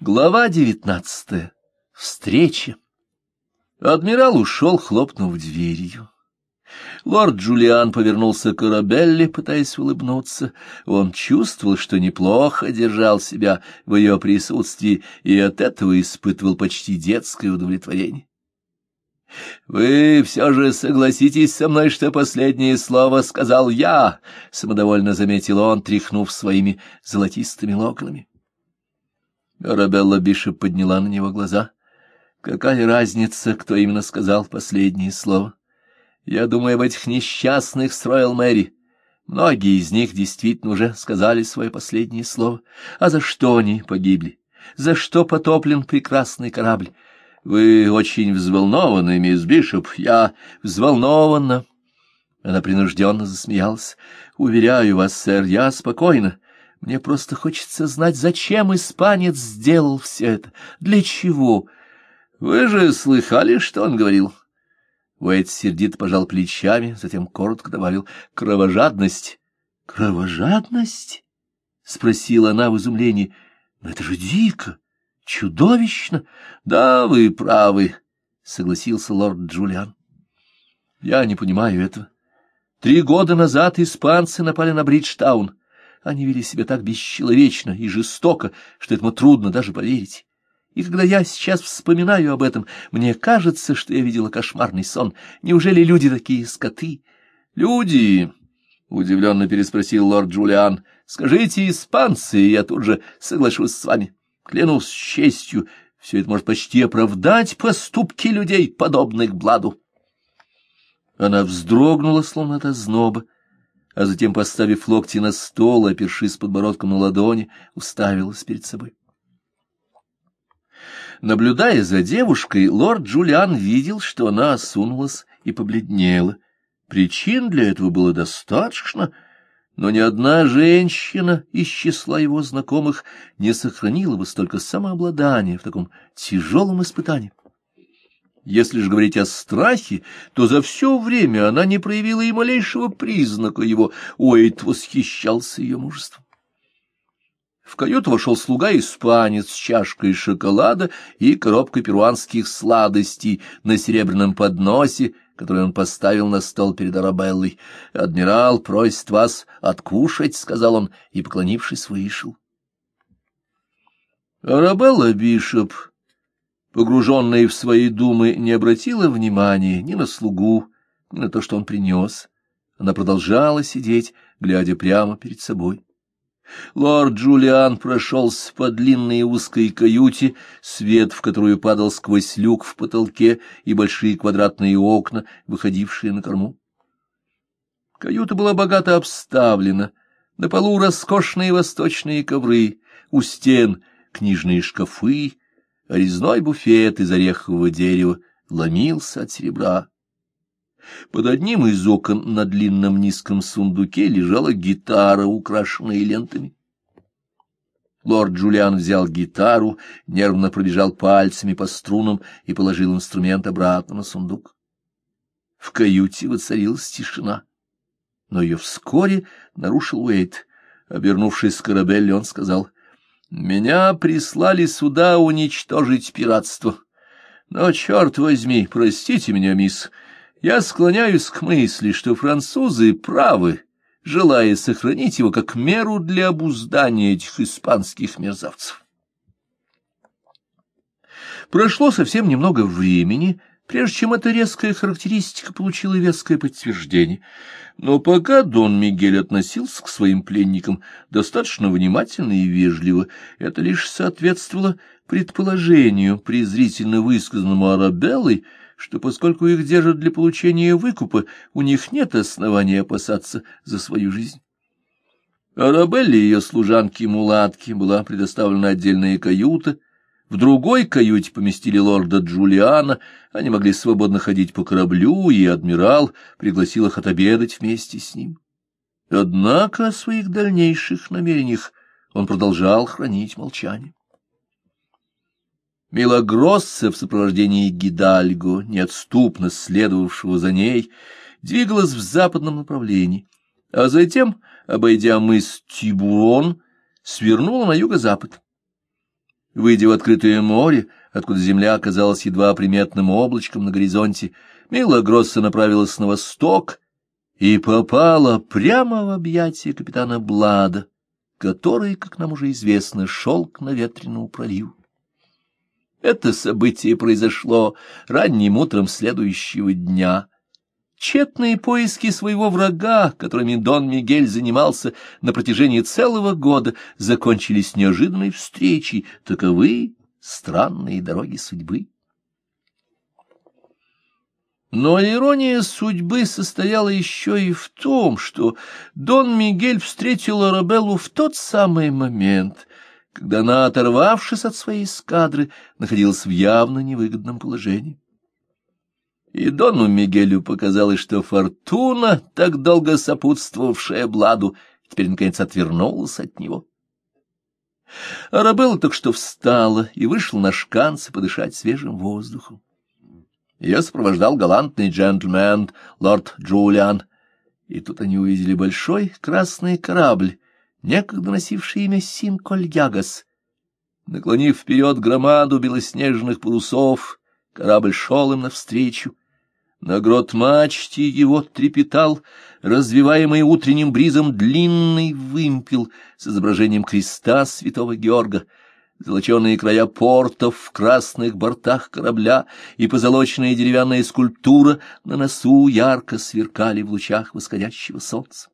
Глава девятнадцатая. Встреча. Адмирал ушел, хлопнув дверью. Лорд Джулиан повернулся к Арабелле, пытаясь улыбнуться. Он чувствовал, что неплохо держал себя в ее присутствии, и от этого испытывал почти детское удовлетворение. — Вы все же согласитесь со мной, что последнее слово сказал я, — самодовольно заметил он, тряхнув своими золотистыми локонами. Арабелла Бишоп подняла на него глаза. Какая разница, кто именно сказал последнее слово? Я думаю об этих несчастных с Роyal Мэри. Многие из них действительно уже сказали свое последнее слово. А за что они погибли? За что потоплен прекрасный корабль? Вы очень взволнованы, мисс Бишоп. Я взволнована. Она принужденно засмеялась. Уверяю вас, сэр, я спокойна. Мне просто хочется знать, зачем испанец сделал все это, для чего. Вы же слыхали, что он говорил? Уэйд сердито пожал плечами, затем коротко добавил «кровожадность». «Кровожадность?» — спросила она в изумлении. «Но это же дико, чудовищно!» «Да, вы правы», — согласился лорд Джулиан. «Я не понимаю этого. Три года назад испанцы напали на Бриджтаун. Они вели себя так бесчеловечно и жестоко, что этому трудно даже поверить. И когда я сейчас вспоминаю об этом, мне кажется, что я видела кошмарный сон. Неужели люди такие скоты? Люди, — удивленно переспросил лорд Джулиан, — скажите испанцы, я тут же соглашусь с вами. Клянусь честью, все это может почти оправдать поступки людей, подобных Бладу. Она вздрогнула, словно от озноба, а затем, поставив локти на стол, опершись подбородком на ладони, уставилась перед собой. Наблюдая за девушкой, лорд Джулиан видел, что она осунулась и побледнела. Причин для этого было достаточно, но ни одна женщина из числа его знакомых не сохранила бы столько самообладания в таком тяжелом испытании. Если же говорить о страхе, то за все время она не проявила и малейшего признака его. Уэйт восхищался ее мужеством. В каюту вошел слуга-испанец с чашкой шоколада и коробкой перуанских сладостей на серебряном подносе, который он поставил на стол перед Арабеллой. «Адмирал просит вас откушать», — сказал он, и, поклонившись, вышел. Арабелла Бишоп погруженная в свои думы, не обратила внимания ни на слугу, ни на то, что он принес. Она продолжала сидеть, глядя прямо перед собой. Лорд Джулиан прошелся по длинной узкой каюте, свет в которую падал сквозь люк в потолке и большие квадратные окна, выходившие на корму. Каюта была богато обставлена, на полу роскошные восточные ковры, у стен книжные шкафы, резной буфет из орехового дерева ломился от серебра. Под одним из окон на длинном низком сундуке лежала гитара, украшенная лентами. Лорд Джулиан взял гитару, нервно пробежал пальцами по струнам и положил инструмент обратно на сундук. В каюте воцарилась тишина, но ее вскоре нарушил Уэйт. Обернувшись к Карабелле, он сказал — меня прислали сюда уничтожить пиратство. Но, черт возьми, простите меня, мисс, я склоняюсь к мысли, что французы правы, желая сохранить его как меру для обуздания этих испанских мерзавцев. Прошло совсем немного времени, прежде чем эта резкая характеристика получила веское подтверждение. Но пока Дон Мигель относился к своим пленникам достаточно внимательно и вежливо, это лишь соответствовало предположению, презрительно высказанному Арабеллой, что поскольку их держат для получения выкупа, у них нет основания опасаться за свою жизнь. Арабелле и ее служанке-мулатке была предоставлена отдельная каюта, в другой каюте поместили лорда Джулиана, они могли свободно ходить по кораблю, и адмирал пригласил их отобедать вместе с ним. Однако о своих дальнейших намерениях он продолжал хранить молчание. Милогросса в сопровождении Гидальго, неотступно следовавшего за ней, двигалась в западном направлении, а затем, обойдя мыс Тибурон, свернула на юго-запад. Выйдя в открытое море, откуда земля оказалась едва приметным облачком на горизонте, Мила Гросса направилась на восток и попала прямо в объятия капитана Блада, который, как нам уже известно, шел к наветренному проливу. Это событие произошло ранним утром следующего дня. Тщетные поиски своего врага, которыми Дон Мигель занимался на протяжении целого года, закончились неожиданной встречей. Таковы странные дороги судьбы. Но ирония судьбы состояла еще и в том, что Дон Мигель встретил Арабеллу в тот самый момент, когда она, оторвавшись от своей эскадры, находилась в явно невыгодном положении. И Дону Мигелю показалось, что фортуна, так долго сопутствовавшая Бладу, теперь, наконец, отвернулась от него. Арабелла только что встала и вышла на шканцы подышать свежим воздухом. Ее сопровождал галантный джентльмен, лорд Джулиан, и тут они увидели большой красный корабль, некогда носивший имя Синкольягас. Наклонив вперед громаду белоснежных парусов, корабль шел им навстречу. На грот мачте его трепетал, развиваемый утренним бризом, длинный вымпел с изображением креста святого Георга — золоченые края портов в красных бортах корабля и позолоченная деревянная скульптура на носу ярко сверкали в лучах восходящего солнца.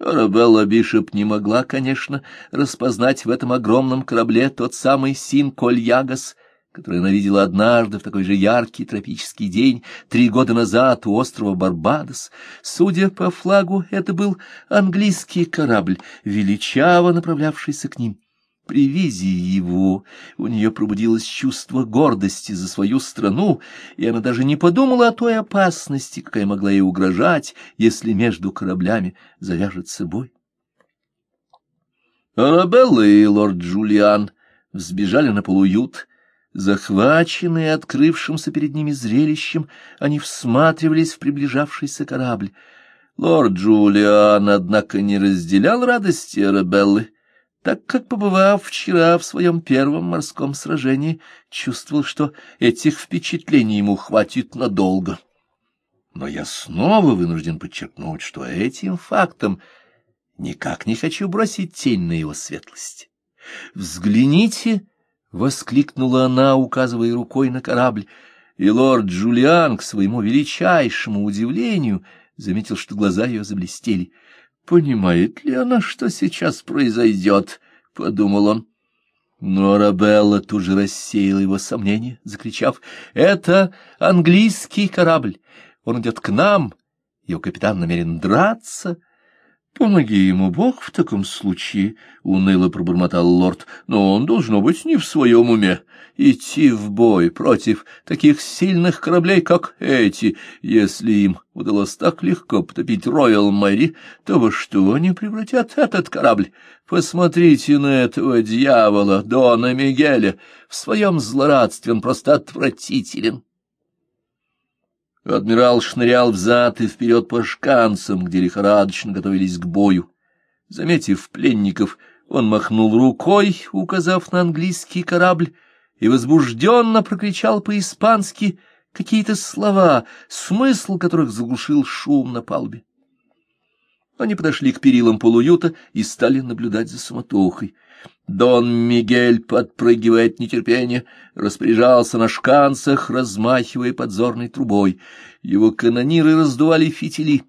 Арабелла Бишоп не могла, конечно, распознать в этом огромном корабле тот самый Син-Коль-Ягас, который она видела однажды в такой же яркий тропический день три года назад у острова Барбадос. Судя по флагу, это был английский корабль, величаво направлявшийся к ним. При визии его у нее пробудилось чувство гордости за свою страну, и она даже не подумала о той опасности, какая могла ей угрожать, если между кораблями завяжется бой. Арабелла и лорд Джулиан взбежали на полуют. Захваченные открывшимся перед ними зрелищем, они всматривались в приближавшийся корабль. Лорд Джулиан, однако, не разделял радости Арабеллы так как, побывав вчера в своем первом морском сражении, чувствовал, что этих впечатлений ему хватит надолго. Но я снова вынужден подчеркнуть, что этим фактом никак не хочу бросить тень на его светлость. «Взгляните!» — воскликнула она, указывая рукой на корабль, и лорд Джулиан, к своему величайшему удивлению, заметил, что глаза ее заблестели — Понимает ли она, что сейчас произойдет? — подумал он. Но Арабелла тут же рассеяла его сомнения, закричав, — это английский корабль, он идет к нам, его капитан намерен драться. — Помоги ему Бог в таком случае, — уныло пробормотал лорд, — но он, должно быть, не в своем уме. Идти в бой против таких сильных кораблей, как эти, если им удалось так легко потопить Роял Мэри, то во что они превратят этот корабль? Посмотрите на этого дьявола, Дона Мигеля, в своем злорадстве он просто отвратителен. Адмирал шнырял взад и вперед по шканцам, где лихорадочно готовились к бою. Заметив пленников, он махнул рукой, указав на английский корабль, и возбужденно прокричал по-испански какие-то слова, смысл которых заглушил шум на палубе. Они подошли к перилам полуюта и стали наблюдать за суматохой. Дон Мигель, подпрыгивая от нетерпения, распоряжался на шканцах, размахивая подзорной трубой. Его канониры раздували фитили.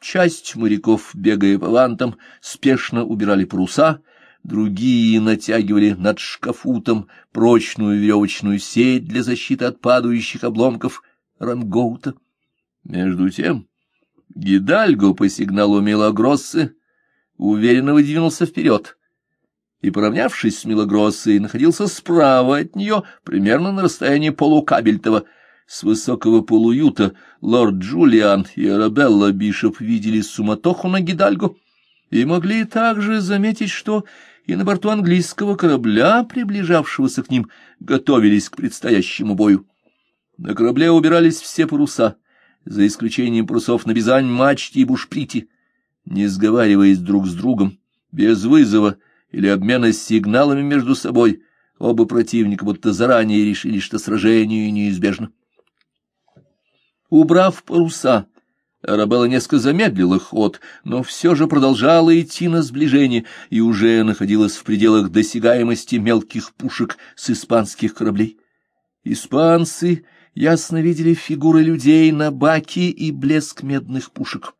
Часть моряков, бегая по вантам, спешно убирали паруса, другие натягивали над шкафутом прочную веревочную сеть для защиты от падающих обломков рангоута. Между тем Гидальго по сигналу Мелагроссы уверенно выдвинулся вперед и, поравнявшись с Милогроссой, находился справа от нее, примерно на расстоянии полукабельтова. С высокого полуюта лорд Джулиан и Арабелла Бишоп видели суматоху на Гидальго и могли также заметить, что и на борту английского корабля, приближавшегося к ним, готовились к предстоящему бою. На корабле убирались все паруса, за исключением парусов на Бизань, мачте и бушприте. Не сговариваясь друг с другом, без вызова, или обмена сигналами между собой, Оба противника будто заранее решили, что сражение неизбежно. Убрав паруса, Арабелла несколько замедлила ход, но все же продолжала идти на сближение и уже находилась в пределах досягаемости мелких пушек с испанских кораблей. Испанцы ясно видели фигуры людей на баке и блеск медных пушек.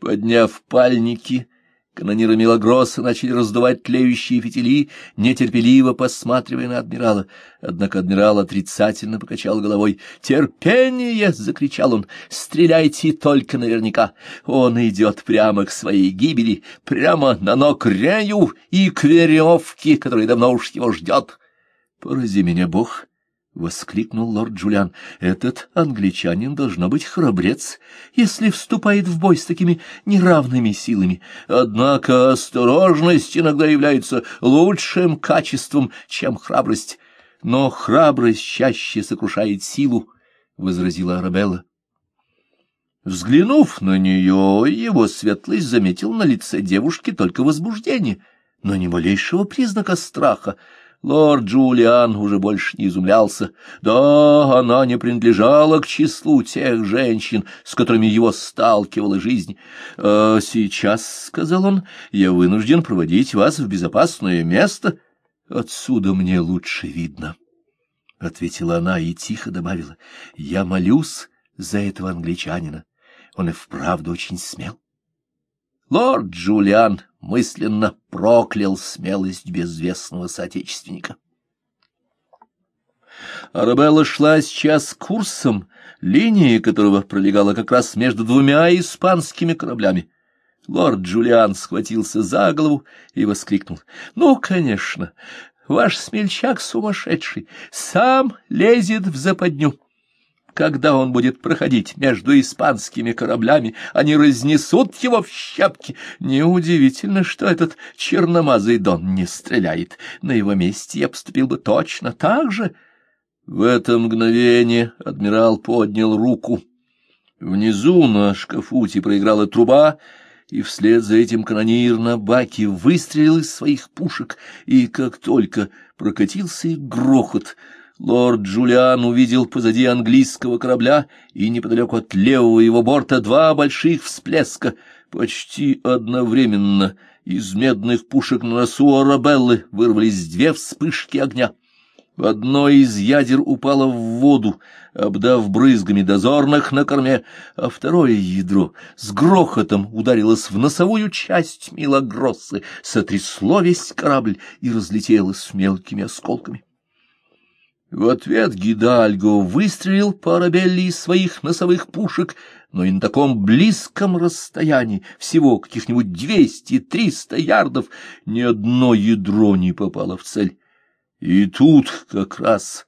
Подняв пальники, Канониры Милогросса начали раздувать тлеющие фитили, нетерпеливо посматривая на адмирала. Однако адмирал отрицательно покачал головой. «Терпение!» — закричал он. «Стреляйте только наверняка! Он идет прямо к своей гибели, прямо на ног Рею и к веревке, которая давно уж его ждет!» «Порази меня, Бог!» — воскликнул лорд Джулиан. — Этот англичанин должно быть храбрец, если вступает в бой с такими неравными силами. Однако осторожность иногда является лучшим качеством, чем храбрость. Но храбрость чаще сокрушает силу, — возразила Арабелла. Взглянув на нее, его светлость заметил на лице девушки только возбуждение, но ни малейшего признака страха — Лорд Джулиан уже больше не изумлялся. Да, она не принадлежала к числу тех женщин, с которыми его сталкивала жизнь. «А сейчас, — сказал он, — я вынужден проводить вас в безопасное место. Отсюда мне лучше видно, — ответила она и тихо добавила. — Я молюсь за этого англичанина. Он и вправду очень смел. Лорд Джулиан мысленно проклял смелость безвестного соотечественника. Арабелла шла сейчас курсом, линия которого пролегала как раз между двумя испанскими кораблями. Лорд Джулиан схватился за голову и воскликнул. — Ну, конечно, ваш смельчак сумасшедший, сам лезет в западню. Когда он будет проходить между испанскими кораблями, они разнесут его в щепки. Неудивительно, что этот черномазый Дон не стреляет. На его месте я поступил бы точно так же. В это мгновение адмирал поднял руку. Внизу на шкафуте проиграла труба, и вслед за этим канонир на баке выстрелил из своих пушек, и как только прокатился грохот — Лорд Джулиан увидел позади английского корабля и неподалеку от левого его борта два больших всплеска. Почти одновременно из медных пушек на носу Арабеллы вырвались две вспышки огня. Одно из ядер упало в воду, обдав брызгами дозорных на корме, а второе ядро с грохотом ударилось в носовую часть Милогроссы, сотрясло весь корабль и разлетелось мелкими осколками. В ответ Гидальго выстрелил по Арабелле из своих носовых пушек, но и на таком близком расстоянии, всего каких-нибудь двести-триста ярдов, ни одно ядро не попало в цель. И тут как раз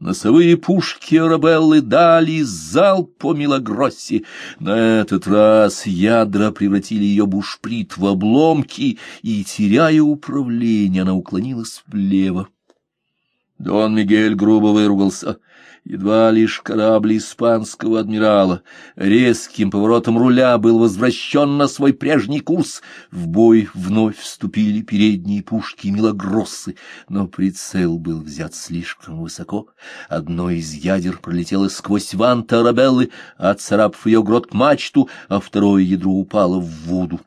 носовые пушки Арабеллы дали залп по Милогроссе. На этот раз ядра превратили ее бушприт в обломки, и, теряя управление, она уклонилась влево. Дон Мигель грубо выругался. Едва лишь корабль испанского адмирала резким поворотом руля был возвращен на свой прежний курс. В бой вновь вступили передние пушки Милогроссы, но прицел был взят слишком высоко. Одно из ядер пролетело сквозь ванта Арабеллы, отцарапав ее грот-мачту, а второе ядро упало в воду.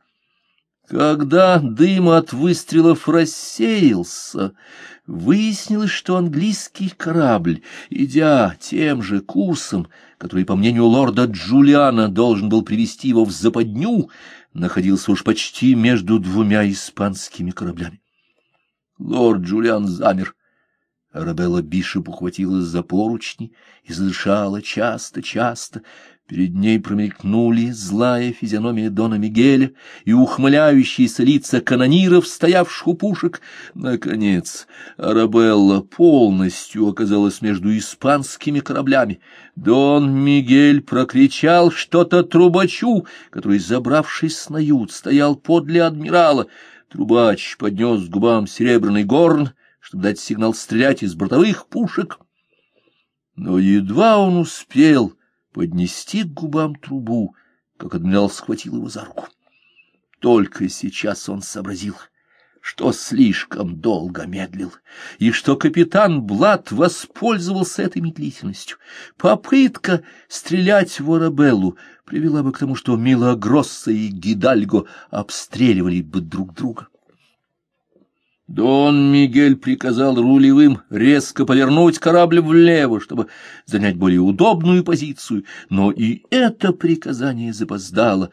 Когда дым от выстрелов рассеялся, выяснилось, что английский корабль, идя тем же курсом, который, по мнению лорда Джулиана, должен был привести его в западню, находился уж почти между двумя испанскими кораблями. Лорд Джулиан замер. Арабелла Бишоп ухватилась за поручни и задышала часто-часто, Перед ней промелькнули злая физиономия Дона Мигеля и ухмыляющиеся лица канониров, стоявших у пушек. Наконец, Арабелла полностью оказалась между испанскими кораблями. Дон Мигель прокричал что-то трубачу, который, забравшись на ют, стоял подле адмирала. Трубач поднес к губам серебряный горн, чтобы дать сигнал стрелять из бортовых пушек. Но едва он успел поднести к губам трубу, как адмирал схватил его за руку. Только сейчас он сообразил. что слишком долго медлил, и что капитан Блад воспользовался этой медлительностью. Попытка стрелять в Арабеллу привела бы к тому, что Милагросса и Гидальго обстреливали бы друг друга. Дон Мигель приказал рулевым резко повернуть корабль влево, чтобы занять более удобную позицию, но и это приказание запоздало.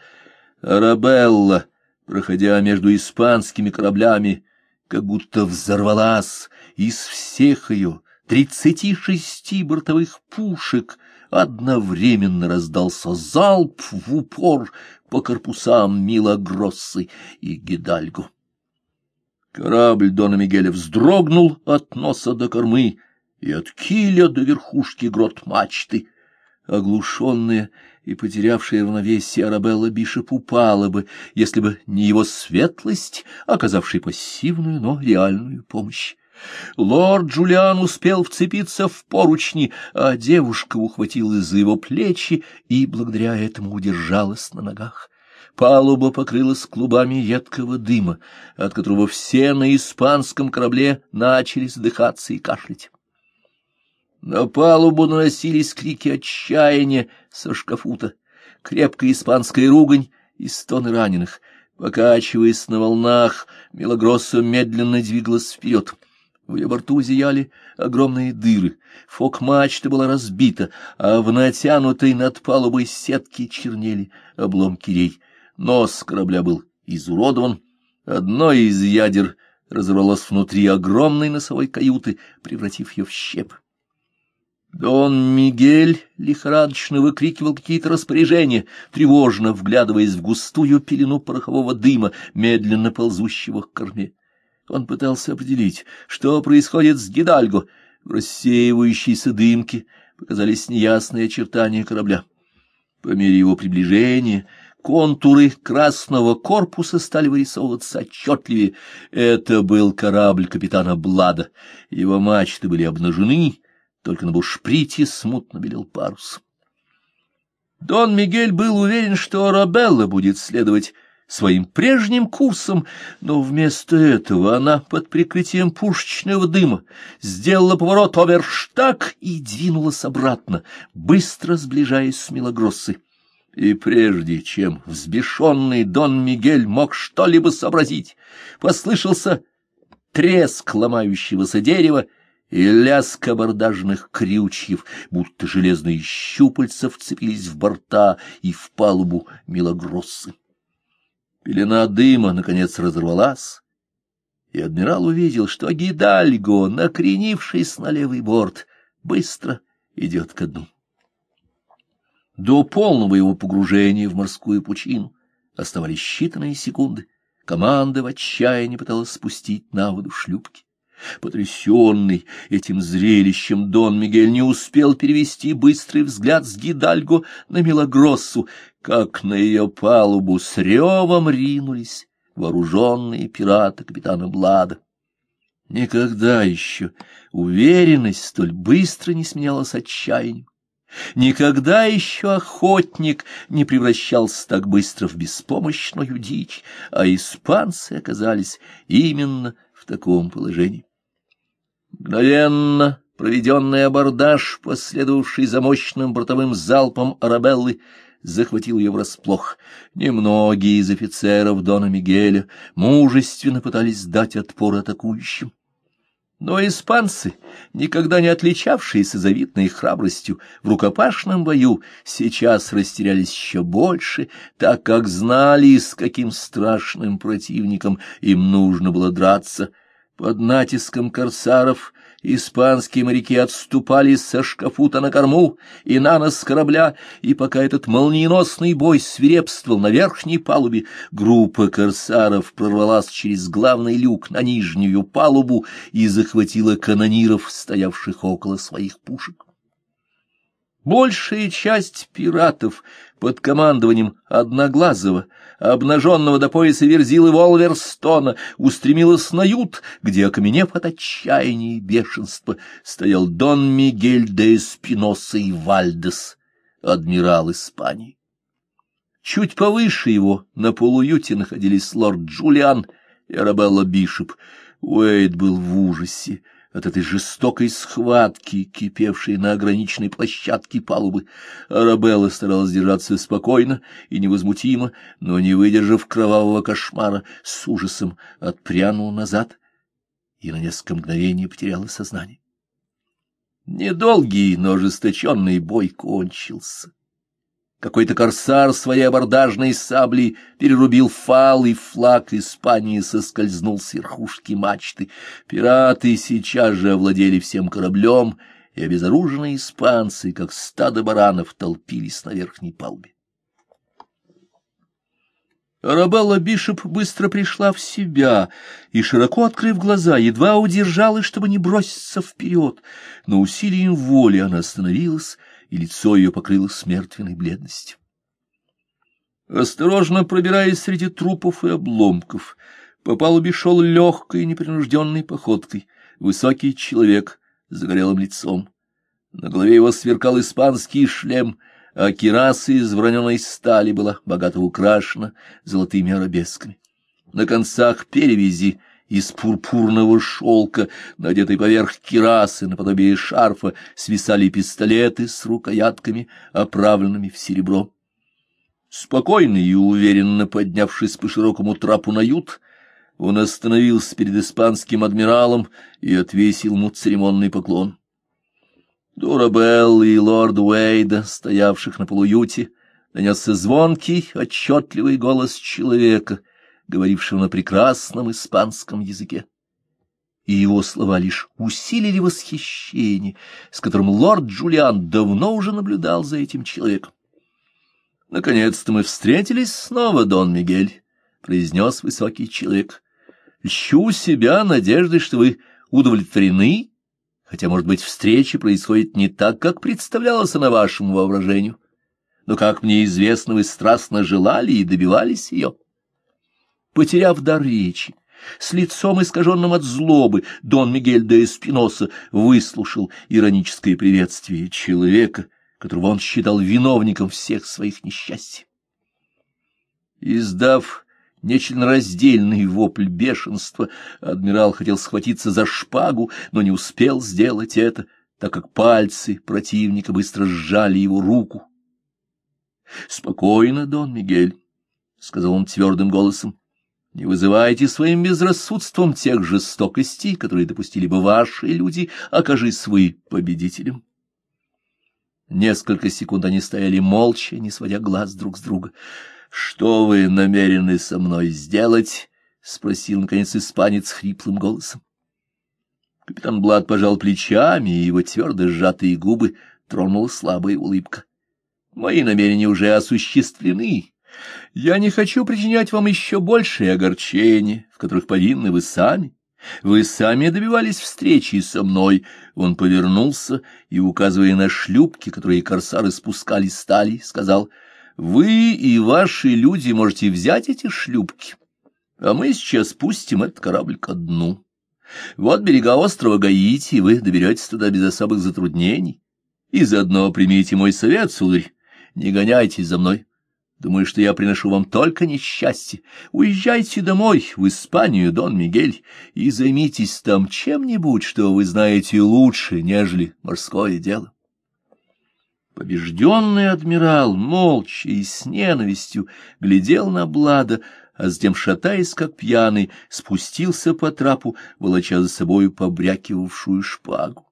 Арабелла проходя между испанскими кораблями, как будто взорвалась из всех ее тридцати шести бортовых пушек, одновременно раздался залп в упор по корпусам Милагроссы и Гидальго. Корабль Дона Мигеля вздрогнул от носа до кормы и от киля до верхушки грот мачты. Оглушенная и потерявшая равновесие Арабелла Бишоп упала бы, если бы не его светлость, оказавший пассивную, но реальную помощь. Лорд Джулиан успел вцепиться в поручни, а девушка ухватилась за его плечи и благодаря этому удержалась на ногах. Палуба покрылась клубами едкого дыма, от которого все на испанском корабле начали задыхаться и кашлять. На палубу наносились крики отчаяния со шкафута, крепкая испанская ругань и стоны раненых. Покачиваясь на волнах, Мелагросса медленно двигалась вперед. В ее борту зияли огромные дыры, фок-мачта была разбита, а в натянутой над палубой сетке чернели обломки рей. Нос корабля был изуродован, одно из ядер разорвалось внутри огромной носовой каюты, превратив ее в щепы. Дон Мигель лихорадочно выкрикивал какие-то распоряжения, тревожно вглядываясь в густую пелену порохового дыма, медленно ползущего к корме. Он пытался определить, что происходит с Гидальго. В рассеивающейся дымке показались неясные очертания корабля. По мере его приближения контуры красного корпуса стали вырисовываться отчетливее. Это был корабль капитана Блада. Его мачты были обнажены, только на бушприте смутно белел парус. Дон Мигель был уверен, что Арабелла будет следовать своим прежним курсом, но вместо этого она под прикрытием пушечного дыма сделала поворот оверштаг и двинулась обратно, быстро сближаясь с Милогроссой. И прежде чем взбешенный Дон Мигель мог что-либо сообразить, послышался треск ломающегося дерева, и лязг абордажных крючьев, будто железные щупальца вцепились в борта и в палубу Милогроссы. Пелена дыма, наконец, разорвалась, и адмирал увидел, что Гидальго, накренившись на левый борт, быстро идет ко дну. До полного его погружения в морскую пучину оставались считанные секунды. Команда в отчаянии пыталась спустить на воду шлюпки. Потрясенный этим зрелищем, Дон Мигель не успел перевести быстрый взгляд с Гидальго на Мелагроссу, как на ее палубу с ревом ринулись вооруженные пираты капитана Блада. Никогда еще уверенность столь быстро не сменялась отчаянием. Никогда еще охотник не превращался так быстро в беспомощную дичь, а испанцы оказались именно в таком положении. Мгновенно проведенный абордаж, последовавший за мощным бортовым залпом Арабеллы, захватил ее врасплох. Немногие из офицеров Дона Мигеля мужественно пытались дать отпор атакующим. Но испанцы, никогда не отличавшиеся завидной храбростью в рукопашном бою, сейчас растерялись еще больше, так как знали, с каким страшным противником им нужно было драться — под натиском корсаров испанские моряки отступали со шкафута на корму и на нос корабля, и пока этот молниеносный бой свирепствовал на верхней палубе, группа корсаров прорвалась через главный люк на нижнюю палубу и захватила канониров, стоявших около своих пушек. Большая часть пиратов под командованием Одноглазого, обнаженного до пояса верзилы Волверстона, устремилась на ют, где, окаменев от отчаяния и бешенства, стоял Дон Мигель де Эспиноса и Вальдес, адмирал Испании. Чуть повыше его, на полуюте, находились лорд Джулиан и Арабелла Бишоп. Уэйд был в ужасе от этой жестокой схватки, кипевшей на ограниченной площадке палубы. Арабелла старалась держаться спокойно и невозмутимо, но, не выдержав кровавого кошмара, с ужасом отпрянула назад и на несколько мгновений потеряла сознание. Недолгий, но ожесточенный бой кончился. Какой-то корсар своей абордажной саблей перерубил фал, и флаг Испании соскользнул с верхушки мачты. Пираты сейчас же овладели всем кораблем, и обезоруженные испанцы, как стадо баранов, толпились на верхней палубе. Арабелла Бишоп быстро пришла в себя и, широко открыв глаза, едва удержалась, чтобы не броситься вперед, но усилием воли она остановилась, и лицо ее покрылось смертельной бледностью. Осторожно пробираясь среди трупов и обломков, по палубе шел легкой непринужденной походкой высокий человек с загорелым лицом. На голове его сверкал испанский шлем — а кираса из вороненой стали была богато украшена золотыми арабесками. На концах перевязи из пурпурного шелка, надетой поверх кирасы, наподобие шарфа, свисали пистолеты с рукоятками, оправленными в серебро. Спокойно и уверенно поднявшись по широкому трапу на ют, он остановился перед испанским адмиралом и отвесил ему церемонный поклон. Дурабелл и лорд Уэйда, стоявших на полуюте, донесся звонкий, отчетливый голос человека, говорившего на прекрасном испанском языке. И его слова лишь усилили восхищение, с которым лорд Джулиан давно уже наблюдал за этим человеком. «Наконец-то мы встретились снова, Дон Мигель», — произнес высокий человек. «Льщу себя надеждой, что вы удовлетворены хотя, может быть, встреча происходит не так, как представлялось на вашему воображению. Но, как мне известно, вы страстно желали и добивались ее. Потеряв дар речи, с лицом искаженным от злобы, Дон Мигель де Эспиноса выслушал ироническое приветствие человека, которого он считал виновником всех своих несчастий. Издав нечленораздельный вопль бешенства. Адмирал хотел схватиться за шпагу, но не успел сделать это, так как пальцы противника быстро сжали его руку. — Спокойно, Дон Мигель, — сказал он твердым голосом. — Не вызывайте своим безрассудством тех жестокостей, которые допустили бы ваши люди, окажись вы победителем. Несколько секунд они стояли молча, не сводя глаз друг с друга. Что вы намерены со мной сделать? — спросил, наконец, испанец хриплым голосом. Капитан Блад пожал плечами, и его твердо сжатые губы тронула слабая улыбка. — Мои намерения уже осуществлены. Я не хочу причинять вам еще большее огорчение, в которых повинны вы сами. Вы сами добивались встречи со мной. Он повернулся и, указывая на шлюпки, которые корсары спускали стали, сказал — вы и ваши люди можете взять эти шлюпки, а мы сейчас спустим этот корабль ко дну. Вот берега острова Гаити, вы доберетесь туда без особых затруднений. И заодно примите мой совет, сударь, не гоняйтесь за мной. Думаю, что я приношу вам только несчастье. Уезжайте домой, в Испанию, Дон Мигель, и займитесь там чем-нибудь, что вы знаете лучше, нежели морское дело. Побежденный адмирал молча и с ненавистью глядел на Блада, а затем, шатаясь как пьяный, спустился по трапу, волоча за собою побрякивавшую шпагу.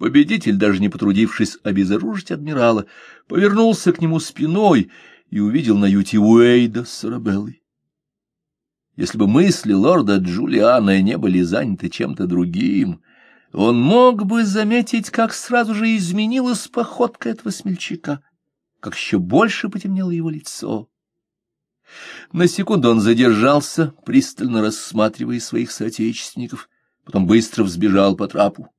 Победитель, даже не потрудившись обезоружить адмирала, повернулся к нему спиной и увидел на юте Уэйда с Арабеллой. Если бы мысли лорда Джулиана не были заняты чем-то другим, он мог бы заметить, как сразу же изменилась походка этого смельчака, как еще больше потемнело его лицо. На секунду он задержался, пристально рассматривая своих соотечественников, потом быстро взбежал по трапу.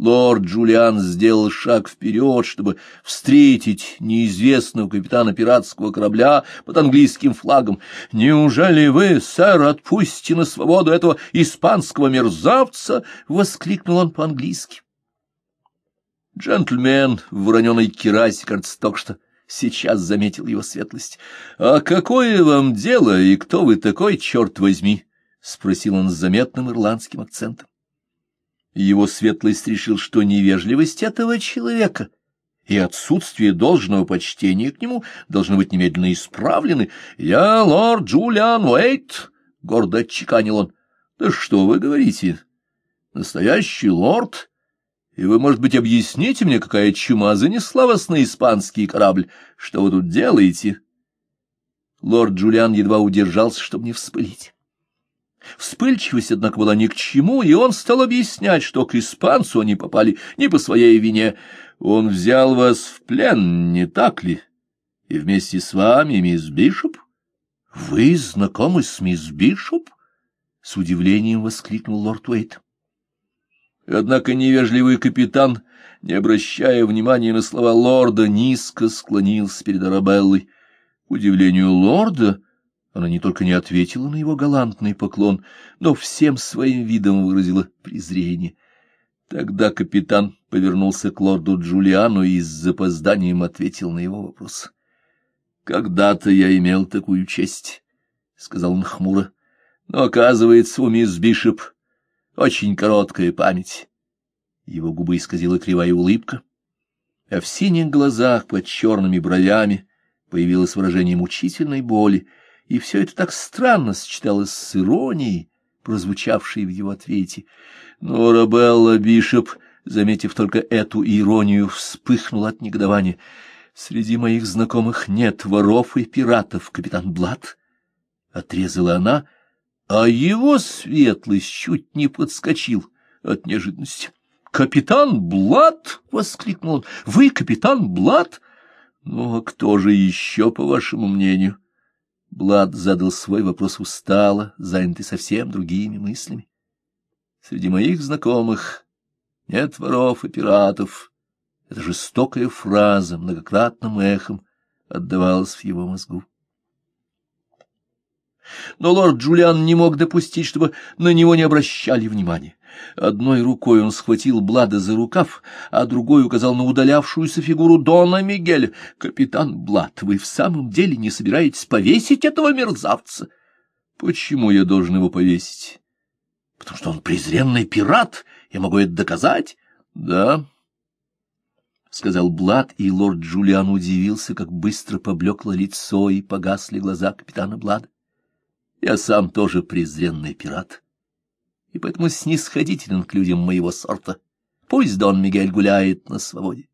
Лорд Джулиан сделал шаг вперед, чтобы встретить неизвестного капитана пиратского корабля под английским флагом. «Неужели вы, сэр, отпустите на свободу этого испанского мерзавца?» — воскликнул он по-английски. Джентльмен в вороненой керасе, кажется, только что сейчас заметил его светлость. — А какое вам дело, и кто вы такой, черт возьми? — спросил он с заметным ирландским акцентом. Его светлость решил, что невежливость этого человека и отсутствие должного почтения к нему должны быть немедленно исправлены. — Я лорд Джулиан Уэйт, — гордо отчеканил он. — Да что вы говорите? Настоящий лорд? И вы, может быть, объясните мне, какая чума занесла вас на испанский корабль? Что вы тут делаете? Лорд Джулиан едва удержался, чтобы не вспылить. Вспыльчивость, однако, была ни к чему, и он стал объяснять, что к испанцу они попали не по своей вине. Он взял вас в плен, не так ли? И вместе с вами мисс Бишоп? — Вы знакомы с мисс Бишоп? — с удивлением воскликнул лорд Уэйт. Однако невежливый капитан, не обращая внимания на слова лорда, низко склонился перед Арабеллой. К удивлению лорда, она не только не ответила на его галантный поклон, но всем своим видом выразила презрение. Тогда капитан повернулся к лорду Джулиану и с запозданием ответил на его вопрос. — Когда-то я имел такую честь, — сказал он хмуро, — но, оказывается, у мисс Бишоп очень короткая память. Его губы исказила кривая улыбка, а в синих глазах под черными бровями появилось выражение мучительной боли, и все это так странно сочеталось с иронией, прозвучавшей в его ответе. Но Рабелла Бишоп, заметив только эту иронию, вспыхнула от негодования. «Среди моих знакомых нет воров и пиратов, капитан Блад», — отрезала она, — а его светлость чуть не подскочил от неожиданности. «Капитан Блад!» — воскликнул он. «Вы капитан Блад?» «Ну, а кто же еще, по вашему мнению?» Блад задал свой вопрос устало, занятый совсем другими мыслями. «Среди моих знакомых нет воров и пиратов». Эта жестокая фраза многократным эхом отдавалась в его мозгу. Но лорд Джулиан не мог допустить, чтобы на него не обращали внимания. Одной рукой он схватил Блада за рукав, а другой указал на удалявшуюся фигуру Дона Мигеля. — Капитан Блад, вы в самом деле не собираетесь повесить этого мерзавца? — Почему я должен его повесить? — Потому что он презренный пират, я могу это доказать. — Да, — сказал Блад, и лорд Джулиан удивился, как быстро поблекло лицо и погасли глаза капитана Блада. Я сам тоже презренный пират, и поэтому снисходителен к людям моего сорта. Пусть Дон Мигель гуляет на свободе.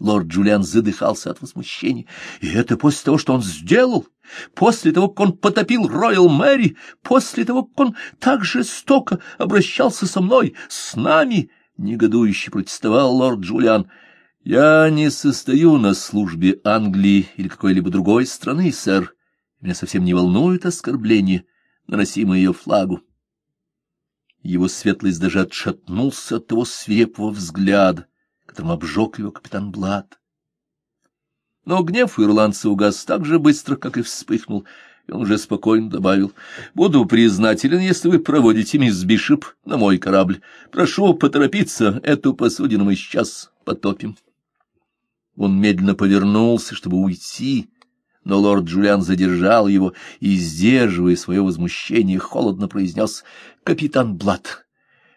Лорд Джулиан задыхался от возмущения. И это после того, что он сделал, после того, как он потопил Роyal Мэри, после того, как он так жестоко обращался со мной, с нами, негодующе протестовал лорд Джулиан. Я не состою на службе Англии или какой-либо другой страны, сэр, меня совсем не волнует оскорбление, наносимое ее флагу. Его светлость даже отшатнулся от того свирепого взгляда, которым обжег его капитан Блад. Но гнев ирландца угас так же быстро, как и вспыхнул, и он уже спокойно добавил, «Буду признателен, если вы проводите мисс Бишоп на мой корабль. Прошу поторопиться, эту посудину мы сейчас потопим». Он медленно повернулся, чтобы уйти, но лорд Джулиан задержал его и, сдерживая свое возмущение, холодно произнес «Капитан Блад,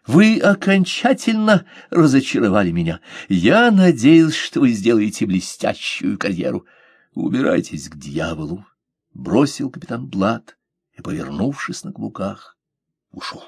вы окончательно разочаровали меня. Я надеялся, что вы сделаете блестящую карьеру. Убирайтесь к дьяволу», — бросил капитан Блад и, повернувшись на каблуках, ушел.